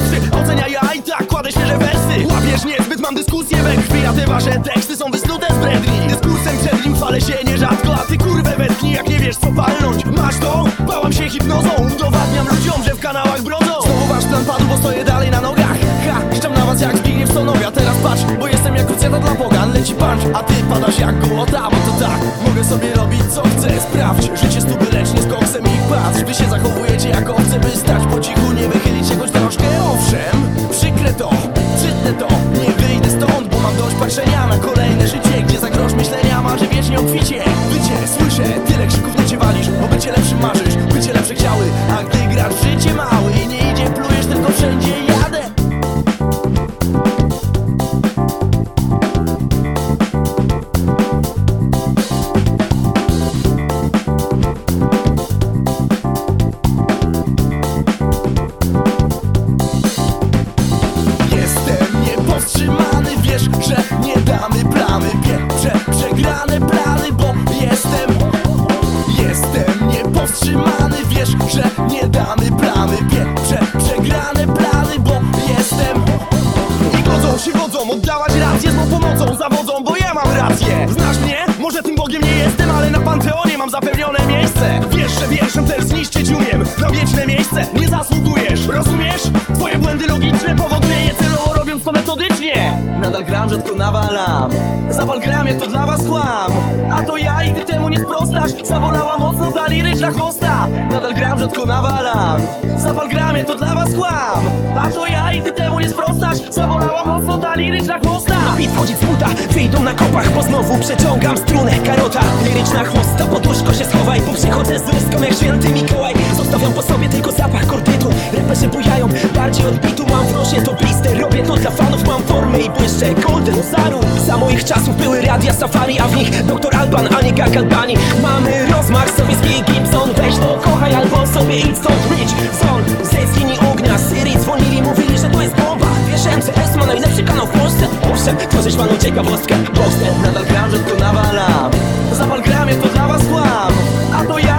pierwszy Ocenia ja i tak kładę świeże wersy. Łapiesz niezbyt, mam dyskusję we krwi A te wasze teksty są wysnute z bredni. Dyskursem przed nim chwalę się nierzadko A ty kurwę wetknij, jak nie wiesz co palnąć. Masz to? Bałam się hipnozą. Udowadniam ludziom, że w kanałach brodzą. Znowu wasz plan padł, bo stoję dalej na nogach. Ha, szczam na was jak Zbigniew Sonoga. Teraz patrz, bo jestem jak krucjata dla pogan Leci punch, a ty padasz jak gołota Bo to tak, mogę sobie robić co chcę. Sprawdź, życie stóp lecz nie z koksem I patrz, wy się zachowujecie jak owce By Na kolejne życie, gdzie za grosz myślenia Marzy wiecznie obficie Bycie, słyszę, tyle krzyków nie cię walisz Bo bycie lepszym marzysz, bycie lepsze chciały A gdy grasz życie wiesz, że nie damy plamy Pierwsze przegrane plany, bo jestem Jestem niepowstrzymany, wiesz, że nie damy plamy Pierwsze przegrane plany, bo jestem. I godzą się godzą, oddawać rację z mą pomocą Zawodzą, bo ja mam rację. Znasz mnie? Może tym Bogiem nie jestem, ale na Panteonie mam zapewnione miejsce. Wiesz, że wierszem też zniszczyć umiem. Na wieczne miejsce nie zasługujesz, rozumiesz? Twoje błędy logiczne powoduje je to metodycznie! Nadal gram, rzadko nawalam. Zapal gramie, to dla was kłam. A to ja i ty temu nie sprostasz. Zabolała mocno ta liryczna hosta Nadal gram, rzadko nawalam. Zapal gramie, to dla was kłam. A to ja i ty temu nie sprostasz. Zabolała mocno ta liryczna hosta Bit wchodzić z buta, wyjdą na kopach. Bo znowu przeciągam strunę karota. Liryczna chłosta, pod łóżko się schowaj. Bo przychodzę z ruską jak święty Mikołaj. Zostawiam po sobie tylko zapach kordytu. Reperzy bujają, bardziej od bitu. Mam w nosie to dla i błyszczę golden zaru. Za moich czasów były radia safari A w nich doktor Alban, a nie Albani. Mamy rozmach, sowiecki Gibson Weź to kochaj albo sobie idź stąd Rich Zone, ze skini ognia Syrii dzwonili, mówili, że to jest bomba. Wiesz, MCS ma najlepszy kanał w Polsce. Owszem, tworzysz panu ciekawostkę Boxer Nadal gram, rzadko nawalam. Zapal gramie, to dla was kłam A to ja